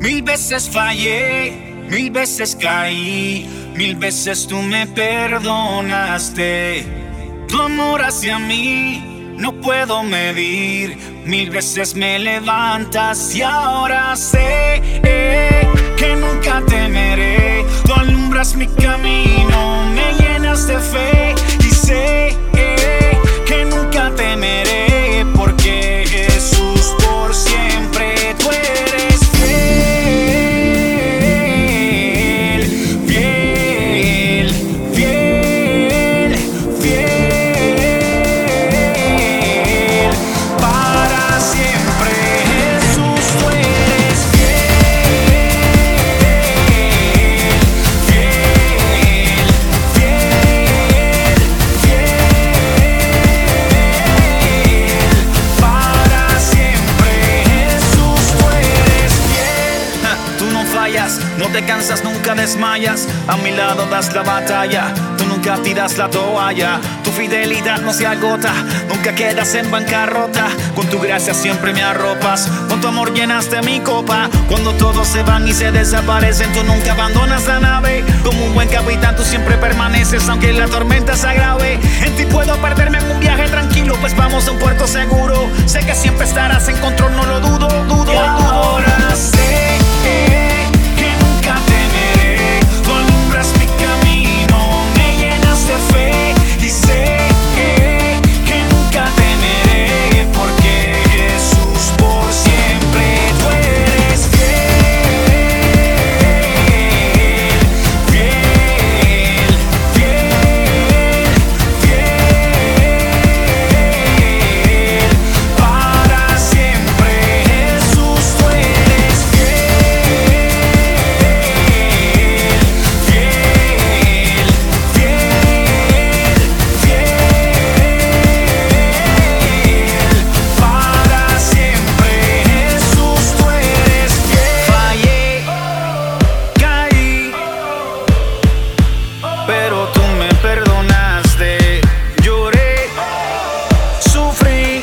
Mil veces fallé, mil veces caí, mil veces tú me perdonaste. Tu amor hacia mí no puedo medir, mil veces me levantas y ahora sé eh, que nunca temeré. Tú alumbras mi camino, me llenas no te cansas, nunca desmayas. A mi lado das la batalla, tú nunca tiras la toalla. Tu fidelidad no se agota, nunca quedas en bancarrota. Con tu gracia siempre me arropas, con tu amor llenaste mi copa. Cuando todos se van y se desaparecen, tú nunca abandonas la nave. Como un buen capitán, tú siempre permaneces, aunque la tormenta se agrave. En ti puedo perderme en un viaje tranquilo, pues vamos a un puerto seguro. Sé que siempre estarás en control, no lo sufrí,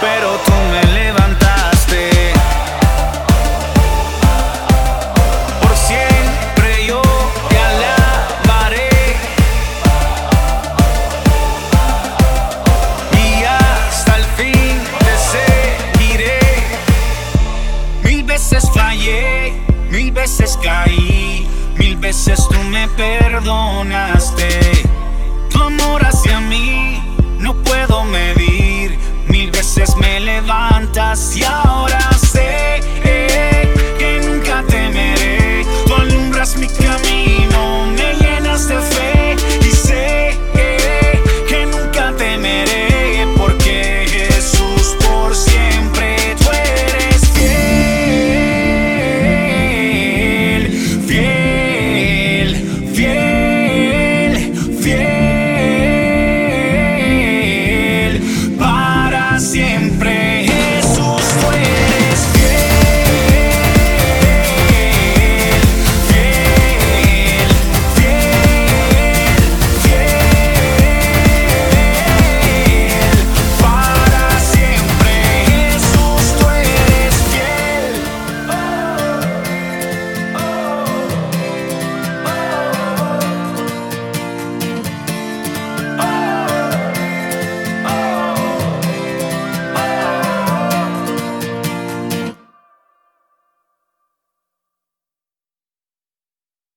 pero tú me levantaste. Por siempre yo te alabaré y hasta el fin te seguiré. Mil veces fallé, mil veces caí, mil veces tú me perdonaste. Tu amor hacia mí no puedo